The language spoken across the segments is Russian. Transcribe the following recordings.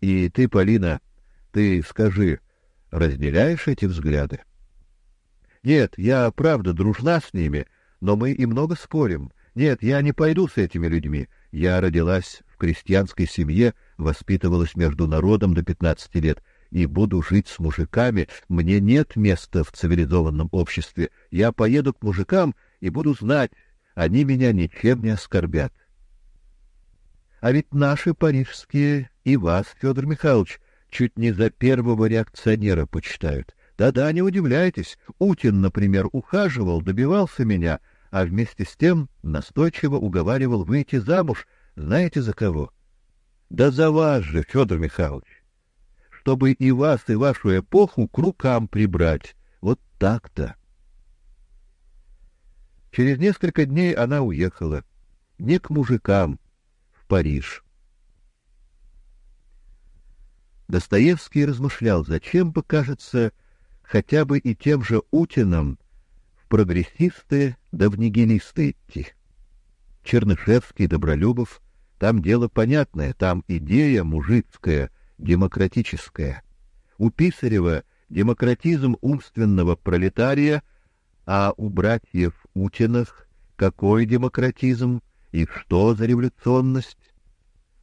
И ты, Полина, ты скажи, разделяешь эти взгляды? Нет, я правда дружна с ними, но мы и много спорим. Нет, я не пойду с этими людьми. Я родилась в крестьянской семье, воспитывалась между народом до пятнадцати лет и буду жить с мужиками. Мне нет места в цивилизованном обществе. Я поеду к мужикам и буду знать, они меня ничем не оскорбят. А ведь наши парижские и вас, Федор Михайлович, чуть не за первого реакционера почитают. Да-да, не удивляйтесь. Утин, например, ухаживал, добивался меня, а вместе с тем настойчиво уговаривал выйти замуж. Знаете за кого? Да за вас же, Федор Михайлович. Чтобы и вас, и вашу эпоху к рукам прибрать. Вот так-то. Через несколько дней она уехала. Не к мужикам, в Париж. Достоевский размышлял, зачем бы, кажется, хотя бы и тем же Утиным в прогрессисты да в нигилисты идти. Чернышевский, Добролюбов, там дело понятное, там идея мужицкая, демократическая. У Писарева демократизм умственного пролетария, а у братьев Утиных какой демократизм и что за революционность?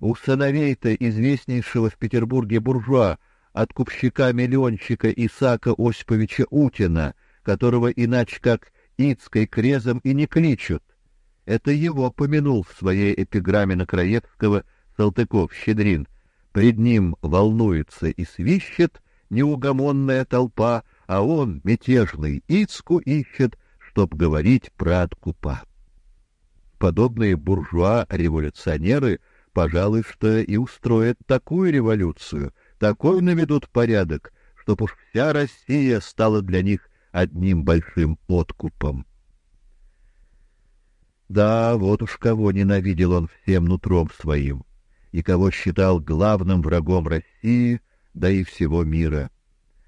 У сыновей-то известнейшего в Петербурге буржуа, откупщика-миллионщика Исаака Осиповича Утина, которого иначе как Ицкой крезом и не кличут. Это его помянул в своей эпиграмме на Краевского Салтыков-Щедрин. Пред ним волнуется и свищет неугомонная толпа, а он, мятежный, Ицку ищет, чтоб говорить про откупа. Подобные буржуа-революционеры — пожалуй, что и устроят такую революцию, такой наведут порядок, чтоб уж вся Россия стала для них одним большим откупом. Да, вот уж кого ненавидел он всем нутром своим, и кого считал главным врагом России, да и всего мира.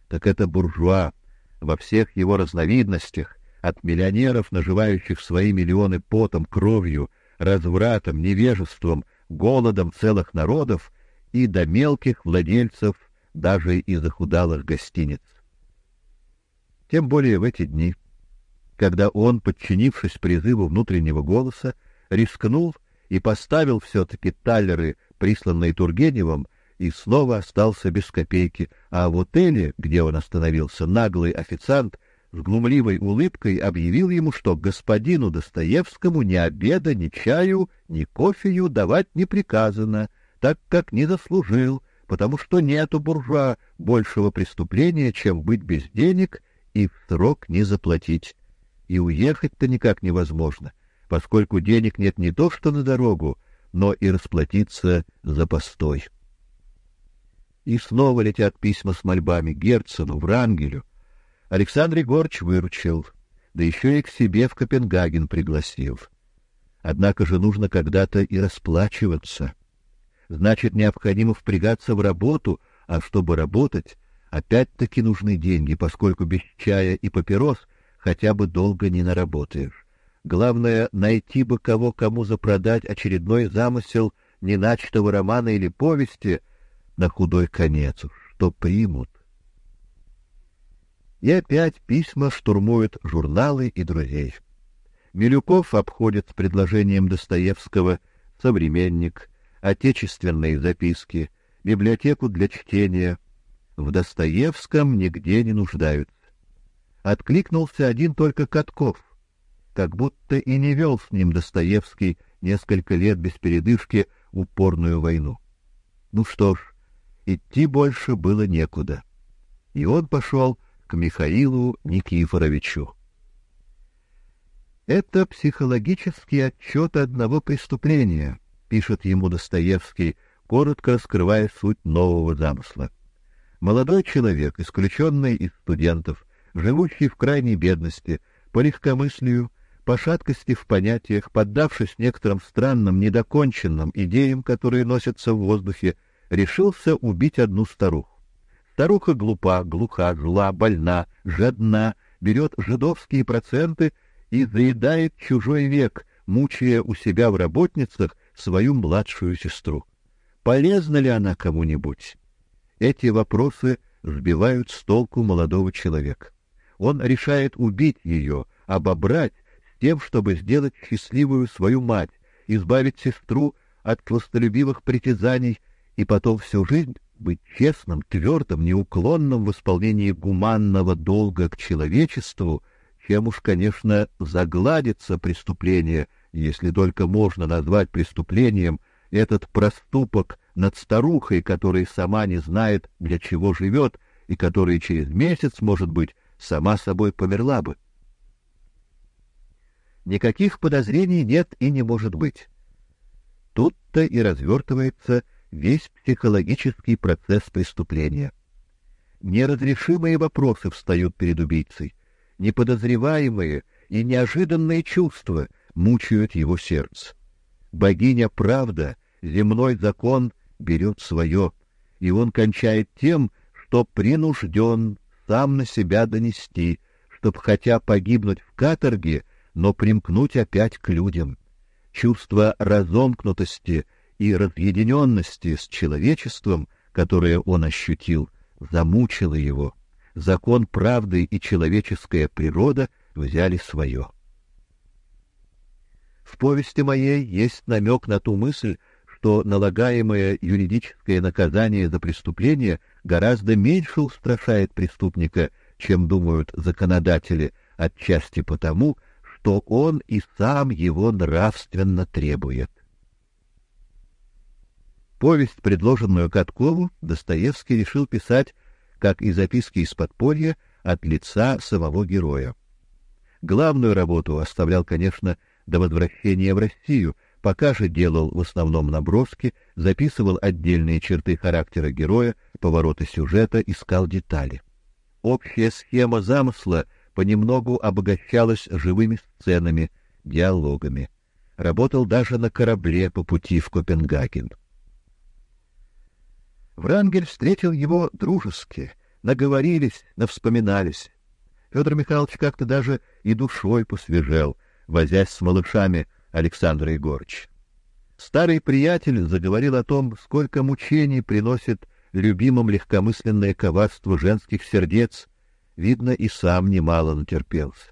Так это буржуа во всех его разновидностях, от миллионеров, наживающих свои миллионы потом, кровью, развратом, невежеством, голодом целых народов и до мелких владельцев даже и захудалых гостиниц. Тем более в эти дни, когда он, подчинившись призыву внутреннего голоса, рискнул и поставил все-таки таллеры, присланные Тургеневым, и снова остался без копейки, а в отеле, где он остановился, наглый официант с глумливой улыбкой объявил ему, что господину Достоевскому ни обеда, ни чаю, ни кофею давать не приказано, так как не заслужил, потому что нет у буржуа большего преступления, чем быть без денег и в срок не заплатить. И уехать-то никак невозможно, поскольку денег нет не то что на дорогу, но и расплатиться за постой. И снова летят письма с мольбами Герцену, Врангелю, Александр Егорович выручил, да еще и к себе в Копенгаген пригласил. Однако же нужно когда-то и расплачиваться. Значит, необходимо впрягаться в работу, а чтобы работать, опять-таки нужны деньги, поскольку без чая и папирос хотя бы долго не наработаешь. Главное найти бы кого кому запродать очередной замысел неначатого романа или повести на худой конец, что примут. И опять письма штурмуют журналы и друзей. Милюков обходит с предложением Достоевского «Современник», «Отечественные записки», «Библиотеку для чтения». В Достоевском нигде не нуждаются. Откликнулся один только Катков, как будто и не вел с ним Достоевский несколько лет без передышки упорную войну. Ну что ж, идти больше было некуда. И он пошел к Михаилу Никифоровичу. Это психологический отчет одного преступления, пишет ему Достоевский, коротко раскрывая суть нового замысла. Молодой человек, исключенный из студентов, живущий в крайней бедности, по легкомыслию, по шаткости в понятиях, поддавшись некоторым странным, недоконченным идеям, которые носятся в воздухе, решился убить одну старуху. Старуха глупа, глуха, зла, больна, жадна, берет жидовские проценты и заедает чужой век, мучая у себя в работницах свою младшую сестру. Полезна ли она кому-нибудь? Эти вопросы сбивают с толку молодого человека. Он решает убить ее, обобрать, с тем, чтобы сделать счастливую свою мать, избавить сестру от властолюбивых притязаний и потом всю жизнь быть честным, твердым, неуклонным в исполнении гуманного долга к человечеству, чем уж, конечно, загладится преступление, если только можно назвать преступлением этот проступок над старухой, которая сама не знает, для чего живет, и которая через месяц, может быть, сама собой померла бы. Никаких подозрений нет и не может быть. Тут-то и развертывается весь психологический процесс преступления. Неразрешимые вопросы встают перед убийцей, неподозреваемые и неожиданные чувства мучают его сердце. Богиня правда, земной закон берет свое, и он кончает тем, что принужден сам на себя донести, чтоб хотя погибнуть в каторге, но примкнуть опять к людям. Чувство разомкнутости и разъединенности с человечеством, которое он ощутил, замучило его. Закон правды и человеческая природа взяли свое. В повести моей есть намек на ту мысль, что налагаемое юридическое наказание за преступление гораздо меньше устрашает преступника, чем думают законодатели, отчасти потому, что он и сам его нравственно требует. Повесть, предложенную Каткову, Достоевский решил писать, как и записки из подполья, от лица самого героя. Главную работу оставлял, конечно, до возвращения в Россию, пока же делал в основном наброски, записывал отдельные черты характера героя, повороты сюжета, искал детали. Общая схема замысла понемногу обогащалась живыми сценами, диалогами. Работал даже на корабле по пути в Копенгаген. Врангель встретил его дружески, наговорились, навспоминались. Федор Михайлович как-то даже и душой посвежел, возясь с малышами Александра Егорыч. Старый приятель заговорил о том, сколько мучений приносит любимым легкомысленное коварство женских сердец, видно, и сам немало натерпелся.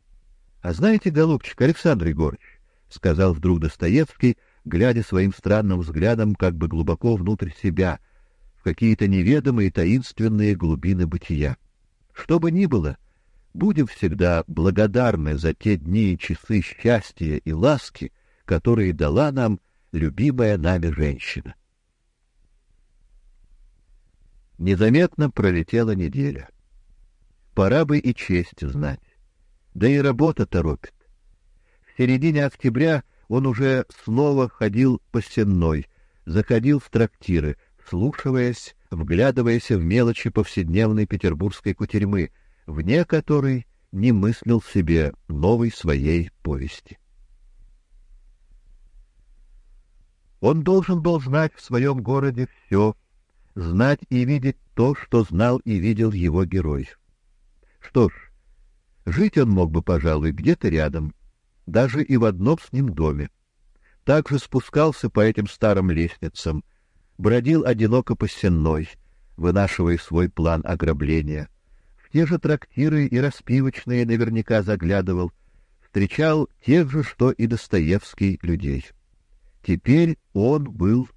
— А знаете, голубчик, Александр Егорыч, — сказал вдруг Достоевский, глядя своим странным взглядом как бы глубоко внутрь себя — в какие-то неведомые таинственные глубины бытия. Что бы ни было, будем всегда благодарны за те дни и часы счастья и ласки, которые дала нам любимая нами женщина. Незаметно пролетела неделя. Пора бы и честь знать. Да и работа торопит. В середине октября он уже снова ходил по сенной, заходил в трактиры, вслушиваясь, вглядываясь в мелочи повседневной петербургской кутерьмы, вне которой не мыслил себе новой своей повести. Он должен был знать в своем городе все, знать и видеть то, что знал и видел его герой. Что ж, жить он мог бы, пожалуй, где-то рядом, даже и в одном с ним доме. Также спускался по этим старым лестницам, бродил одиноко по сенной, вынашивая свой план ограбления. В те же трактиры и распивочные наверняка заглядывал, встречал тех же, что и Достоевский, людей. Теперь он был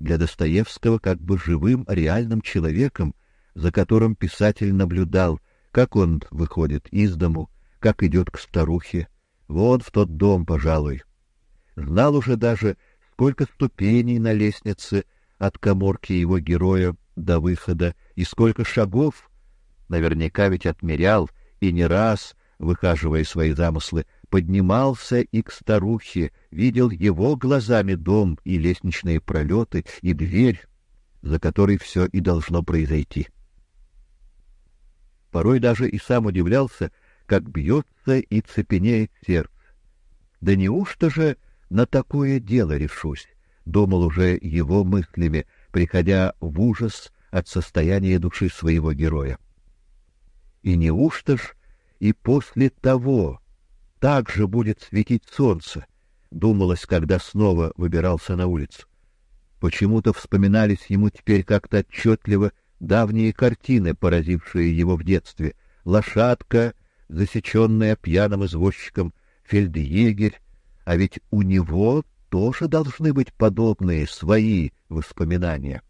для Достоевского как бы живым, реальным человеком, за которым писатель наблюдал, как он выходит из дому, как идет к старухе, вот в тот дом, пожалуй. Знал уже даже, сколько ступеней на лестнице от каморки его героя до выхода и сколько шагов, наверняка ведь отмерял и не раз, выхаживая свои замыслы, поднимался и к старухе, видел его глазами дом и лестничные пролеты и дверь, за которой все и должно произойти. Порой даже и сам удивлялся, как бьется и цепенеет сердце. Да неужто же на такое дело решусь? Думал уже его мыслями, приходя в ужас от состояния души своего героя. И неужто ж и после того так же будет светить солнце, думалось, когда снова выбирался на улицу. Почему-то вспоминались ему теперь как-то отчетливо давние картины, поразившие его в детстве. Лошадка, засеченная пьяным извозчиком, фельдъегерь, а ведь у него тоже должны быть подобные свои воспоминания.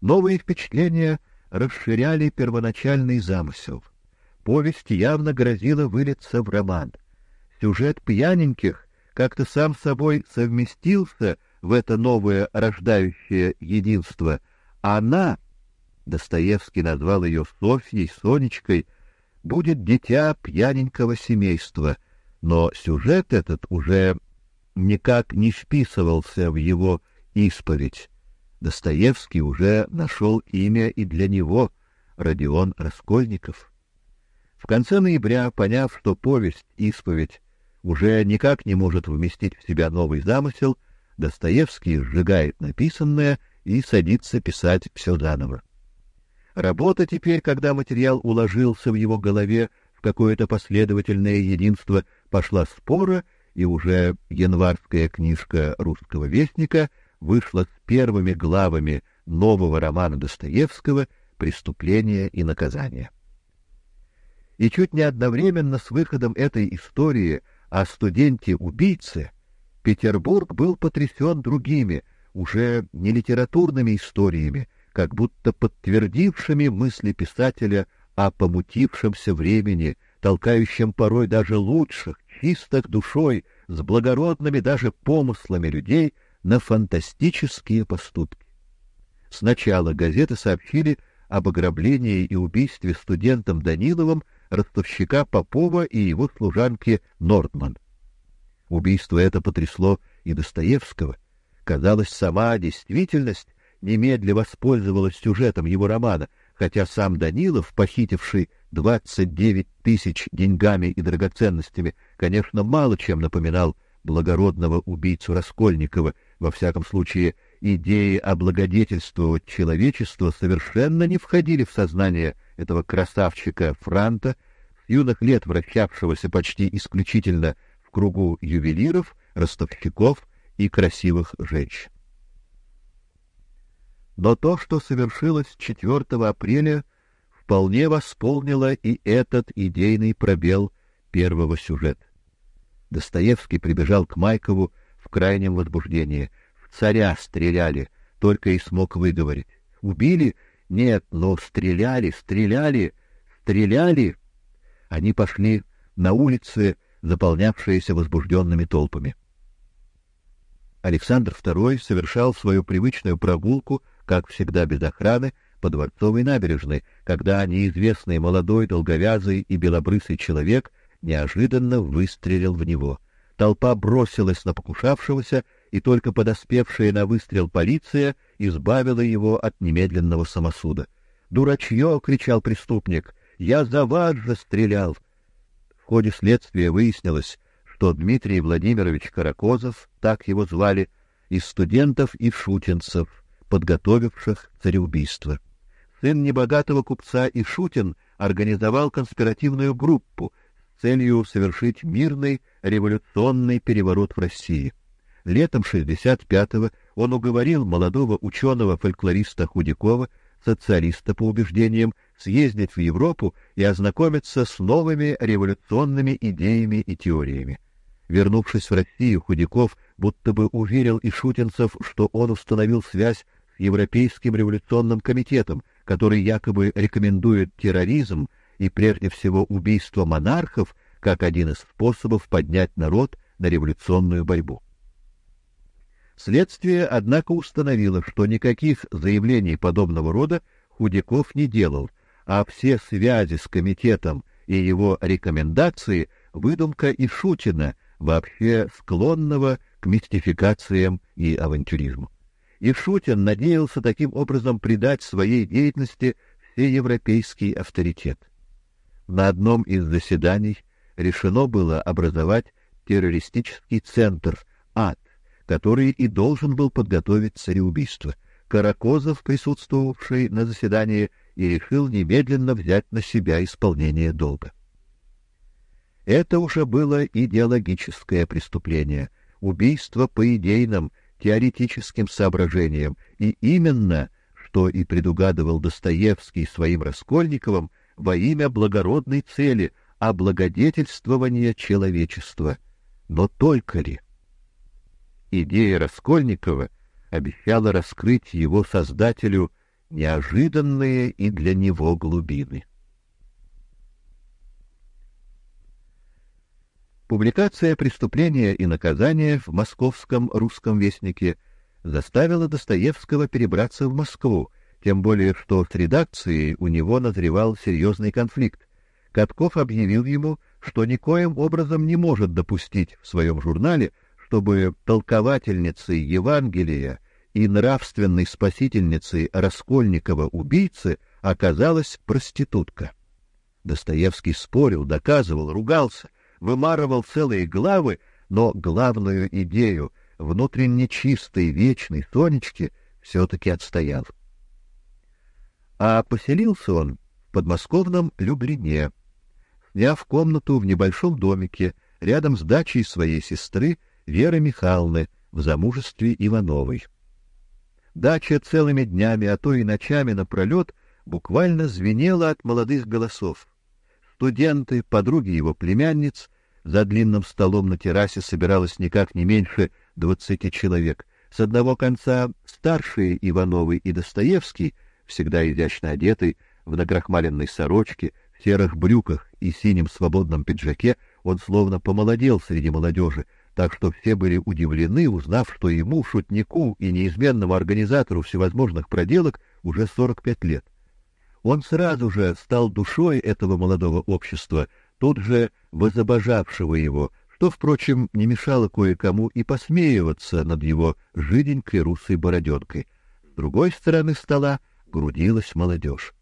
Новые впечатления расширяли первоначальный замысел. Повесть явно грозила вылиться в роман. Сюжет пьяненьких как-то сам собой совместился в это новое рождающее единство. Она, Достоевский назвал ее Софьей, Сонечкой, будет дитя пьяненького семейства, но сюжет этот уже никак не вписывался в его исповедь. Достоевский уже нашел имя и для него Родион Раскольников. В конце ноября, поняв, что повесть исповедь уже никак не может вместить в себя новый замысел, Достоевский сжигает написанное и садится писать все заново. Работа теперь, когда материал уложился в его голове в какое-то последовательное единство, пошла спора, и уже январская книжка русского вестника вышла с первыми главами нового романа Достоевского «Преступление и наказание». И чуть не одновременно с выходом этой истории о студенте-убийце Петербург был потрясен другими, уже не литературными историями, как будто подтвердившими мысли писателя о помутившемся времени, толкающем порой даже лучших, чистых душой, с благородными даже помыслами людей на фантастические поступки. Сначала газеты сообщили об ограблении и убийстве студентом Даниловым ростовщика Попова и его служанки Нордман. Убийство это потрясло и Достоевского. Казалось, сама действительность немедля воспользовалась сюжетом его романа, хотя сам Данилов, похитивший 29 тысяч деньгами и драгоценностями, конечно, мало чем напоминал благородного убийцу Раскольникова. Во всяком случае, идеи облагодетельствовать человечество совершенно не входили в сознание этого красавчика Франта, с юных лет вращавшегося почти исключительно кругу ювелиров, ростовщиков и красивых женщин. Но то, что совершилось 4 апреля, вполне восполнило и этот идейный пробел первого сюжета. Достоевский прибежал к Майкову в крайнем возбуждении. В царя стреляли, только и смог выговорить. Убили? Нет, но стреляли, стреляли, стреляли. Они пошли на улицы заполнявшиеся возбужденными толпами. Александр II совершал свою привычную прогулку, как всегда без охраны, по Дворцовой набережной, когда неизвестный молодой, долговязый и белобрысый человек неожиданно выстрелил в него. Толпа бросилась на покушавшегося, и только подоспевшая на выстрел полиция избавила его от немедленного самосуда. «Дурачье!» — кричал преступник. «Я за вас же стрелял! В ходе следствия выяснилось, что Дмитрий Владимирович Каракозов, так его звали, из студентов и шутинцев, подготовивших цареубийство. Сын небогатого купца Ишутин организовал конспиративную группу с целью совершить мирный революционный переворот в России. Летом 65-го он уговорил молодого ученого-фольклориста Худякова, социалиста по убеждениям, съездить в Европу и ознакомиться с новыми революционными идеями и теориями. Вернувшись в Россию, Худяков будто бы уверил и шутинцев, что он установил связь Европейским революционным комитетом, который якобы рекомендует терроризм и прежде всего убийство монархов как один из способов поднять народ на революционную борьбу. Следствие, однако, установило, что никаких заявлений подобного рода Худяков не делал, а все связи с комитетом и его рекомендации выдумка и шутина, вообще склонного к мистификациям и авантюризму. И Шутин надеялся таким образом придать своей деятельности всеевропейский авторитет. На одном из заседаний решено было образовать террористический центр АД, который и должен был подготовить цареубийство. Каракозов, присутствовавший на заседании, и решил немедленно взять на себя исполнение долга. Это уже было идеологическое преступление, убийство по идейным, теоретическим соображениям, и именно, что и предугадывал Достоевский своим Раскольниковым, во имя благородной цели — облагодетельствования человечества. Но только ли? Идея Раскольникова обещала раскрыть его создателю неожиданные и для него глубины. Публикация «Преступления и наказания» в Московском русском вестнике заставила Достоевского перебраться в Москву, тем более что с редакцией у него назревал серьезный конфликт. Катков объявил ему, что никоим образом не может допустить в своем журнале, чтобы толковательницей Евангелия и нравственной спасительницей Раскольникова-убийцы оказалась проститутка. Достоевский спорил, доказывал, ругался, вымарывал целые главы, но главную идею внутренне чистой вечной Сонечки все-таки отстоял. А поселился он в подмосковном Люблине, сняв комнату в небольшом домике рядом с дачей своей сестры Веры Михайловны в замужестве Ивановой. Дача целыми днями, а то и ночами напролет буквально звенела от молодых голосов. Студенты, подруги его племянниц, за длинным столом на террасе собиралось никак не меньше двадцати человек. С одного конца старшие Ивановы и Достоевский, всегда изящно одетый, в накрахмаленной сорочке, в серых брюках и синем свободном пиджаке, он словно помолодел среди молодежи, так что все были удивлены, узнав, что ему, шутнику и неизменному организатору всевозможных проделок, уже сорок пять лет. Он сразу же стал душой этого молодого общества, тут же возобожавшего его, что, впрочем, не мешало кое-кому и посмеиваться над его жиденькой русой бороденкой. С другой стороны стола грудилась молодежь.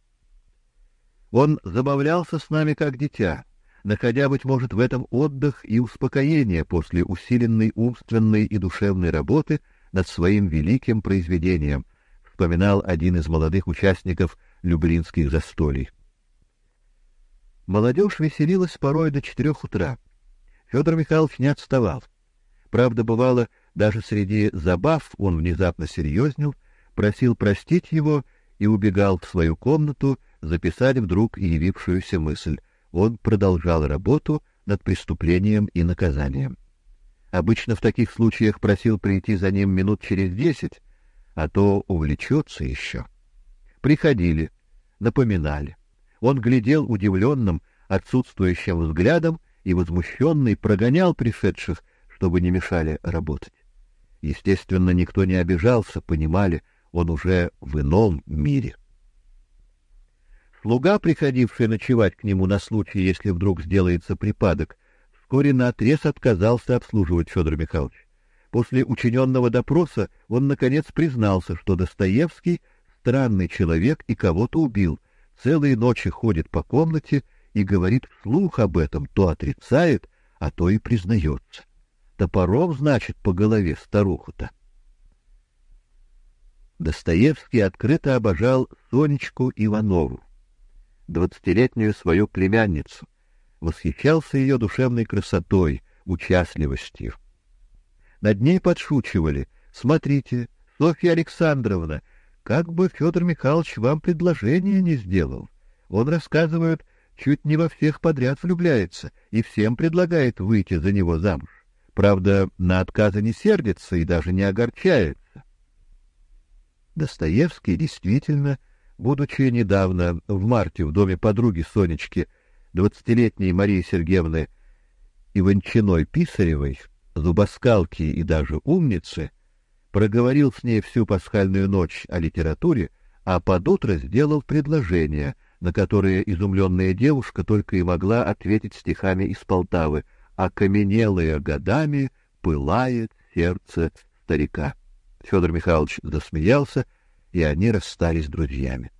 Он забавлялся с нами как дитя, находя, быть может, в этом отдых и успокоение после усиленной умственной и душевной работы над своим великим произведением, вспоминал один из молодых участников люблинских застолий. Молодежь веселилась порой до четырех утра. Федор Михайлович не отставал. Правда, бывало, даже среди забав он внезапно серьезнел, просил простить его и убегал в свою комнату записать вдруг явившуюся мысль. Он продолжал работу над преступлением и наказанием. Обычно в таких случаях просил прийти за ним минут через десять, а то увлечется еще. Приходили, напоминали. Он глядел удивленным, отсутствующим взглядом и возмущенный прогонял пришедших, чтобы не мешали работать. Естественно, никто не обижался, понимали, он уже в ином мире. Слуга, приходивший ночевать к нему на случай, если вдруг сделается припадок, вскоре наотрез отказался обслуживать Федора Михайловича. После учиненного допроса он наконец признался, что Достоевский странный человек и кого-то убил, целые ночи ходит по комнате и говорит вслух об этом, то отрицает, а то и признается. Топором, значит, по голове старуху-то. Достоевский открыто обожал Сонечку Иванову, двадцатилетнюю свою племянницу, восхищался ее душевной красотой, участливостью. Над ней подшучивали: "Смотрите, Софья Александровна, как бы Федор Михайлович вам предложение не сделал. Он рассказывает, чуть не во всех подряд влюбляется и всем предлагает выйти за него замуж. Правда, на отказы не сердится и даже не огорчается. Достоевский действительно, будучи недавно в марте в доме подруги Сонечки, двадцатилетней Марии Сергеевны Иванчиной Писаревой, зубоскалки и даже умницы, проговорил с ней всю пасхальную ночь о литературе, а под утро сделал предложение, на которое изумленная девушка только и могла ответить стихами из Полтавы: "Окаменелое годами пылает сердце старика". Федор Михайлович засмеялся, и они расстались друзьями.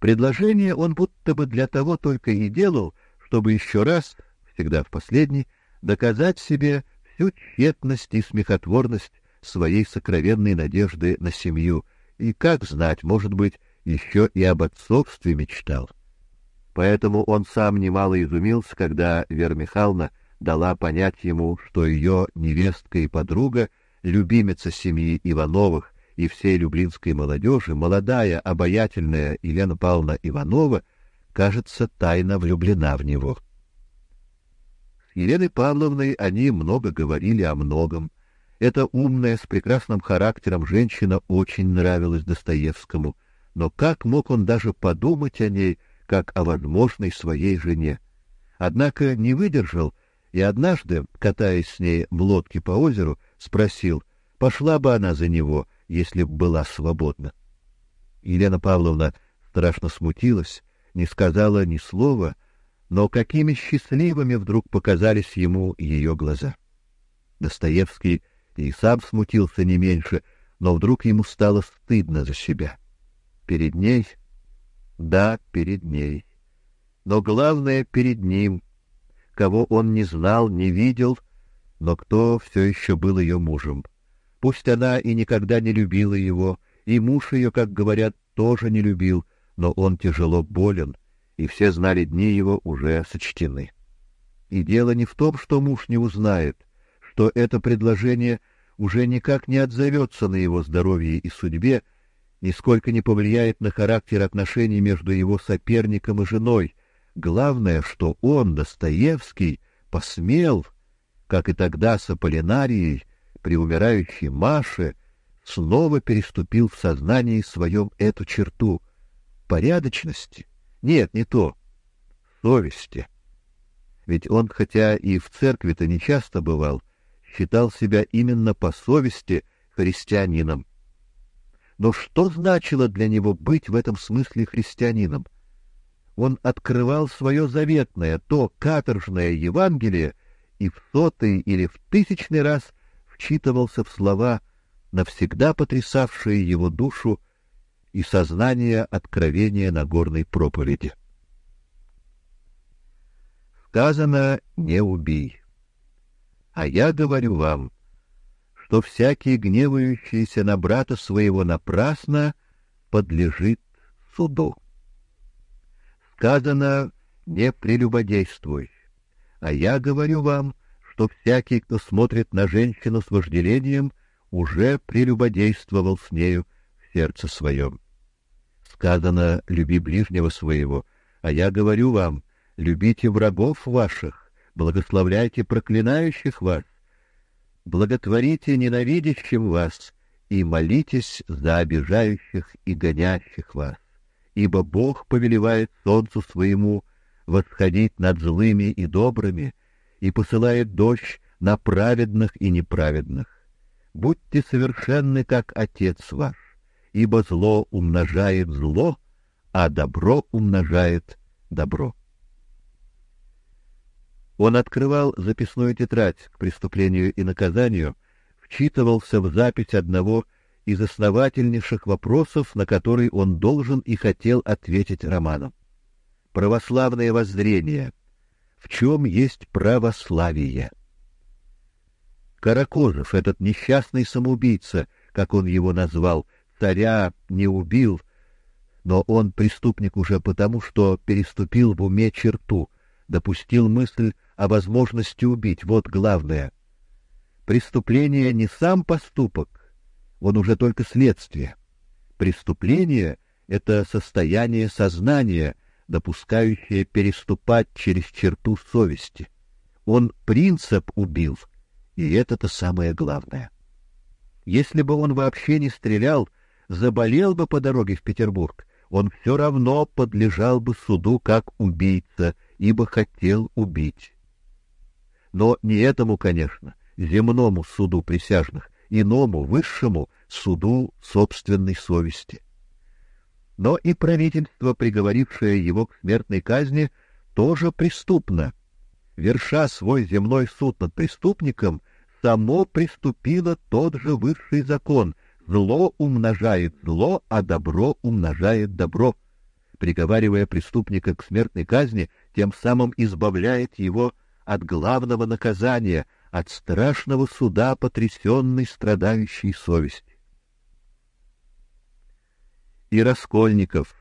Предложение он будто бы для того только и делал, чтобы еще раз, всегда в последний, доказать себе, всю тщетность и смехотворность своей сокровенной надежды на семью, и как знать, может быть, еще и об отцовстве мечтал. Поэтому он сам немало изумился, когда Вера Михайловна дала понять ему, что ее невестка и подруга, любимица семьи Ивановых и всей люблинской молодежи, молодая, обаятельная Елена Павловна Иванова, кажется, тайно влюблена в него. С Еленой Павловной они много говорили о многом. Эта умная, с прекрасным характером женщина очень нравилась Достоевскому, но как мог он даже подумать о ней, как о возможной своей жене? Однако не выдержал и однажды, катаясь с ней в лодке по озеру, спросил, пошла бы она за него, если б была свободна. Елена Павловна страшно смутилась, не сказала ни слова, но какими счастливыми вдруг показались ему ее глаза. Достоевский и сам смутился не меньше, но вдруг ему стало стыдно за себя. Перед ней, да, перед ней, но главное перед ним, кого он не знал, не видел, но кто все еще был ее мужем. Пусть она и никогда не любила его, и муж ее, как говорят, тоже не любил, но он тяжело болен, и все знали дни его уже сочтены. И дело не в том, что муж не узнает, что это предложение уже никак не отзовется на его здоровье и судьбе, нисколько не повлияет на характер отношений между его соперником и женой, Главное, что он, Достоевский, посмел, как и тогда с Аполлинарией, при умирающей Маше, снова переступил в сознании своем эту черту порядочности. Нет, не то. Совести. Ведь он, хотя и в церкви-то не часто бывал, считал себя именно по совести христианином. Но что значило для него быть в этом смысле христианином? он открывал свое заветное, то каторжное Евангелие, и в сотый или в тысячный раз вчитывался в слова, навсегда потрясавшие его душу и сознание откровения Нагорной проповеди. Сказано «не убий». А я говорю вам, что всякий гневающийся на брата своего напрасно подлежит суду сказано «не прелюбодействуй». А я говорю вам, что всякий, кто смотрит на женщину с вожделением, уже прелюбодействовал с нею сердце своем. Сказано «люби ближнего своего», а я говорю вам «любите врагов ваших, благословляйте проклинающих вас, благотворите ненавидящим вас и молитесь за обижающих и гонящих вас» ибо Бог повелевает солнцу своему восходить над злыми и добрыми и посылает дождь на праведных и неправедных. Будьте совершенны, как Отец ваш, ибо зло умножает зло, а добро умножает добро. Он открывал записную тетрадь к преступлению и наказанию, вчитывался в запись одного из основательнейших вопросов, на который он должен и хотел ответить романом. Православное воззрение. В чем есть православие? Каракозов, этот несчастный самоубийца, как он его назвал, царя не убил, но он преступник уже потому, что переступил в уме черту, допустил мысль о возможности убить. Вот главное. Преступление не сам поступок, он уже только следствие. Преступление это состояние сознания, допускающее переступать через черту совести. Он принцип убил, и это-то самое главное. Если бы он вообще не стрелял, заболел бы по дороге в Петербург, он все равно подлежал бы суду как убийца, ибо хотел убить. Но не этому, конечно, земному суду присяжных, иному, высшему суду собственной совести. Но и правительство, приговорившее его к смертной казни, тоже преступно. Верша свой земной суд над преступником, само приступило тот же высший закон: зло умножает зло, а добро умножает добро. Приговаривая преступника к смертной казни, тем самым избавляет его от главного наказания — от страшного суда потрясенной страдающей совести. И Раскольников,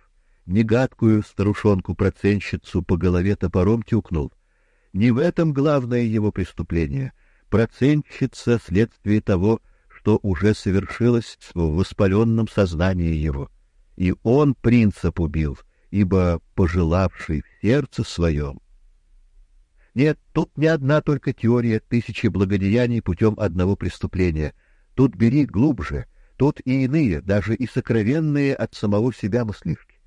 негадкую старушонку-проценщицу по голове топором тюкнул, Не в этом главное его преступление. Процентщица следствие того, что уже совершилось в воспаленном сознании его. И он принцип убил, ибо пожелавший в сердце своем. Нет, тут не одна только теория тысячи благодеяний путем одного преступления. Тут бери глубже, тут и иные, даже и сокровенные от самого себя мыслишки.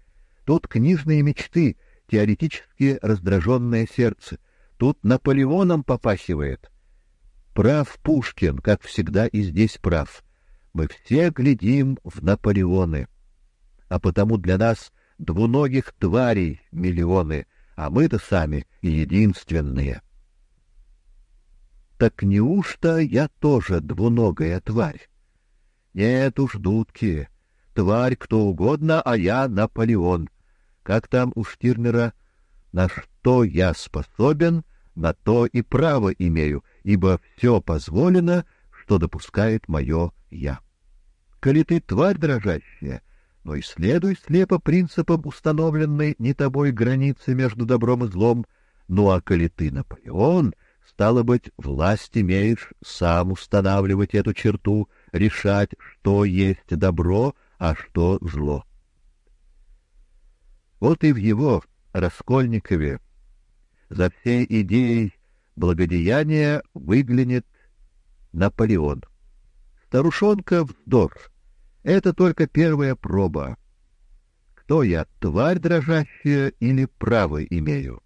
Тут книжные мечты, теоретически раздраженное сердце. Тут Наполеоном попахивает. Прав Пушкин, как всегда и здесь прав. Мы все глядим в Наполеоны. А потому для нас двуногих тварей миллионы, а мы-то сами единственные. Так неужто я тоже двуногая тварь? Нет уж, дудки, тварь кто угодно, а я Наполеон. Как там у Штирнера, на что я способен, на то и право имею, ибо все позволено, что допускает мое «я». Коли ты тварь дрожащая, но исследуй слепо принципом установленной не тобой границы между добром и злом, ну а коли ты Наполеон, стало быть, власть имеешь сам устанавливать эту черту, решать, что есть добро, а что зло. Вот и в его, Раскольникове, за всей идеей благодеяния выглянет Наполеон. Старушонка вздор. Это только первая проба. Кто я, тварь дрожащая или право имею?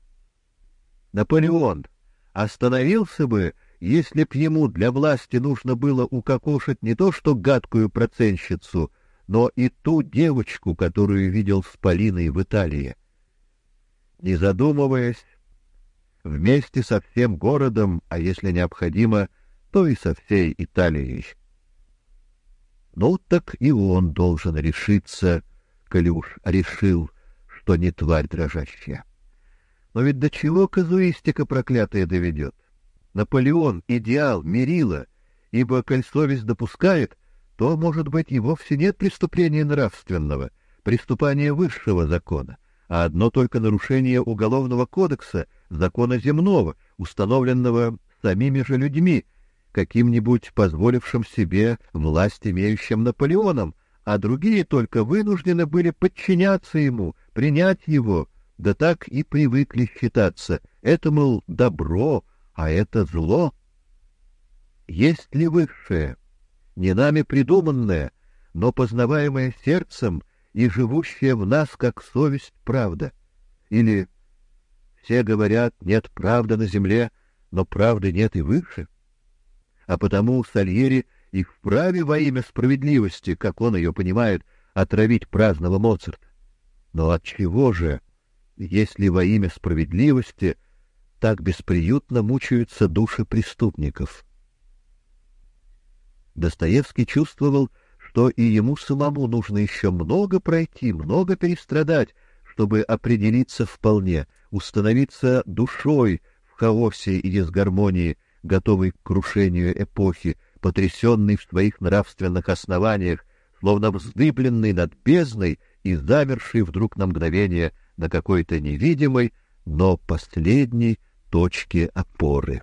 Наполеон остановился бы, если б ему для власти нужно было укокошить не то что гадкую проценщицу, но и ту девочку, которую видел с Полиной в Италии. Не задумываясь, вместе со всем городом, а если необходимо, то и со всей Италией. Ну так и он должен решиться, коли уж решил, что не тварь дрожащая. Но ведь до чего казуистика проклятая доведет? Наполеон — идеал, мерило, ибо, коль совесть допускает, то, может быть, и вовсе нет преступления нравственного, преступления высшего закона, а одно только нарушение уголовного кодекса, закона земного, установленного самими же людьми, каким-нибудь позволившим себе власть имеющим Наполеоном, а другие только вынуждены были подчиняться ему, принять его, да так и привыкли считаться. Это, мол, добро, а это зло. Есть ли высшее, не нами придуманное, но познаваемое сердцем и живущее в нас как совесть правда? Или все говорят, нет правды на земле, но правды нет и выше? а потому Сальери и вправе во имя справедливости, как он ее понимает, отравить праздного Моцарта. Но от чего же, если во имя справедливости так бесприютно мучаются души преступников? Достоевский чувствовал, что и ему самому нужно еще много пройти, много перестрадать, чтобы определиться вполне, установиться душой в хаосе и дисгармонии, готовый к крушению эпохи, потрясенный в своих нравственных основаниях, словно вздыбленный над бездной и замерший вдруг на мгновение на какой-то невидимой, но последней точке опоры.